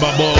Babo.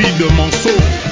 vie de mon saut